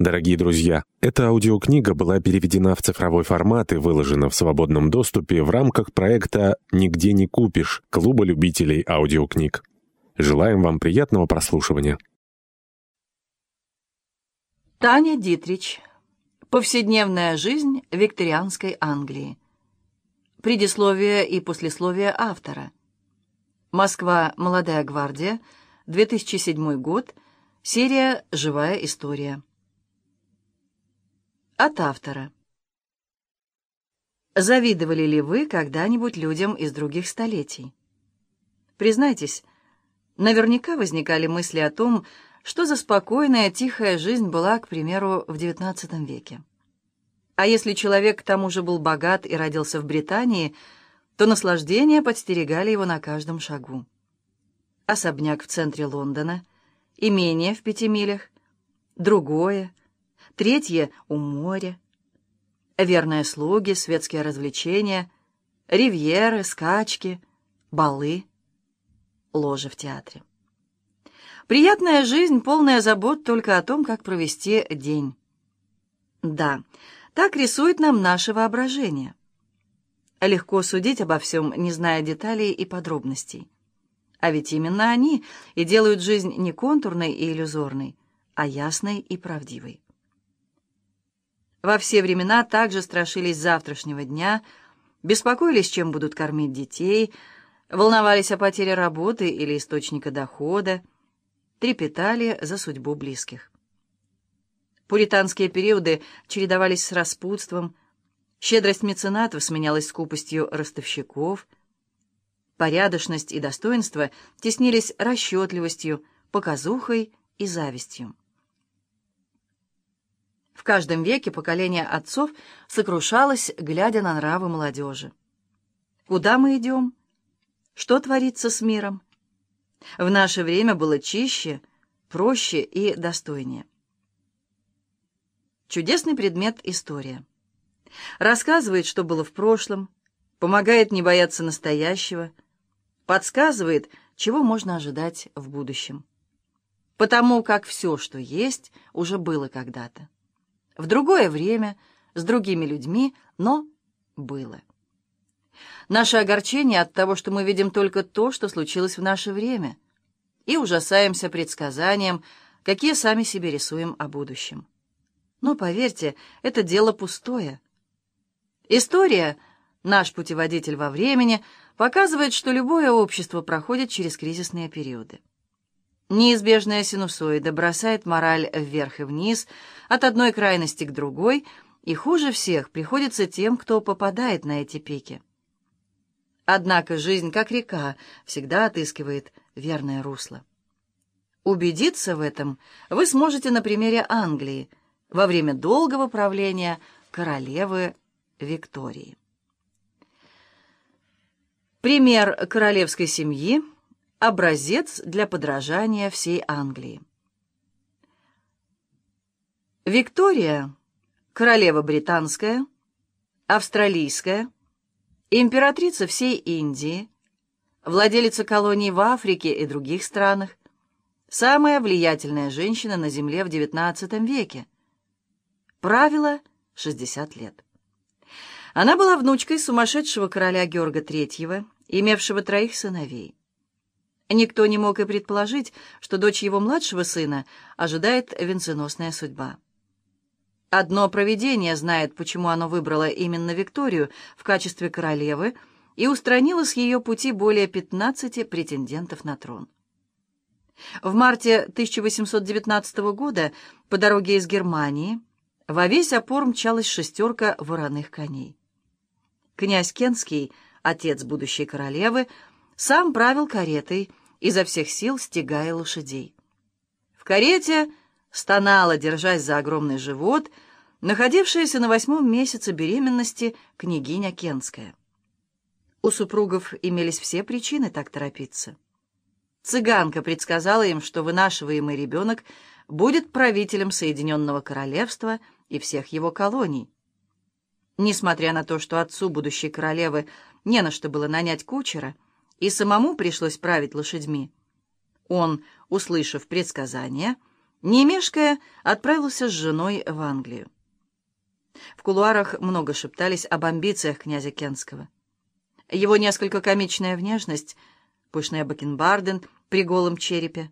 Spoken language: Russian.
Дорогие друзья, эта аудиокнига была переведена в цифровой формат и выложена в свободном доступе в рамках проекта «Нигде не купишь» Клуба любителей аудиокниг. Желаем вам приятного прослушивания. Таня Дитрич. Повседневная жизнь викторианской Англии. Предисловие и послесловие автора. Москва. Молодая гвардия. 2007 год. Серия «Живая история». От автора. Завидовали ли вы когда-нибудь людям из других столетий? Признайтесь, наверняка возникали мысли о том, что за спокойная, тихая жизнь была, к примеру, в XIX веке. А если человек к тому же был богат и родился в Британии, то наслаждения подстерегали его на каждом шагу. Особняк в центре Лондона, имение в пяти милях, другое — третье — у моря. Верные слуги, светские развлечения, ривьеры, скачки, балы, ложи в театре. Приятная жизнь, полная забот только о том, как провести день. Да, так рисует нам наше воображение. Легко судить обо всем, не зная деталей и подробностей. А ведь именно они и делают жизнь не контурной и иллюзорной, а ясной и правдивой. Во все времена также страшились завтрашнего дня, беспокоились, чем будут кормить детей, волновались о потере работы или источника дохода, трепетали за судьбу близких. Пуританские периоды чередовались с распутством, щедрость меценатов сменялась скупостью ростовщиков, порядочность и достоинство теснились расчетливостью, показухой и завистью. В каждом веке поколение отцов сокрушалось, глядя на нравы молодежи. Куда мы идем? Что творится с миром? В наше время было чище, проще и достойнее. Чудесный предмет — история. Рассказывает, что было в прошлом, помогает не бояться настоящего, подсказывает, чего можно ожидать в будущем. Потому как все, что есть, уже было когда-то в другое время, с другими людьми, но было. Наше огорчение от того, что мы видим только то, что случилось в наше время, и ужасаемся предсказаниям, какие сами себе рисуем о будущем. Но, поверьте, это дело пустое. История, наш путеводитель во времени, показывает, что любое общество проходит через кризисные периоды. Неизбежная синусоида бросает мораль вверх и вниз, от одной крайности к другой, и хуже всех приходится тем, кто попадает на эти пики. Однако жизнь, как река, всегда отыскивает верное русло. Убедиться в этом вы сможете на примере Англии во время долгого правления королевы Виктории. Пример королевской семьи – образец для подражания всей Англии. Виктория, королева британская, австралийская, императрица всей Индии, владелица колоний в Африке и других странах, самая влиятельная женщина на Земле в XIX веке. Правила 60 лет. Она была внучкой сумасшедшего короля Георга III, имевшего троих сыновей. Никто не мог и предположить, что дочь его младшего сына ожидает венценосная судьба. Одно провидение знает, почему оно выбрало именно Викторию в качестве королевы и устранило с ее пути более 15 претендентов на трон. В марте 1819 года по дороге из Германии во весь опор мчалась шестерка вороных коней. Князь Кенский, отец будущей королевы, сам правил каретой, изо всех сил стегая лошадей. В карете стонала, держась за огромный живот, находившаяся на восьмом месяце беременности княгиня Кенская. У супругов имелись все причины так торопиться. Цыганка предсказала им, что вынашиваемый ребенок будет правителем Соединенного Королевства и всех его колоний. Несмотря на то, что отцу будущей королевы не на что было нанять кучера, и самому пришлось править лошадьми. Он, услышав предсказание, не мешкая, отправился с женой в Англию. В кулуарах много шептались об амбициях князя Кенского. Его несколько комичная внешность, пышная бакенбарден при голом черепе,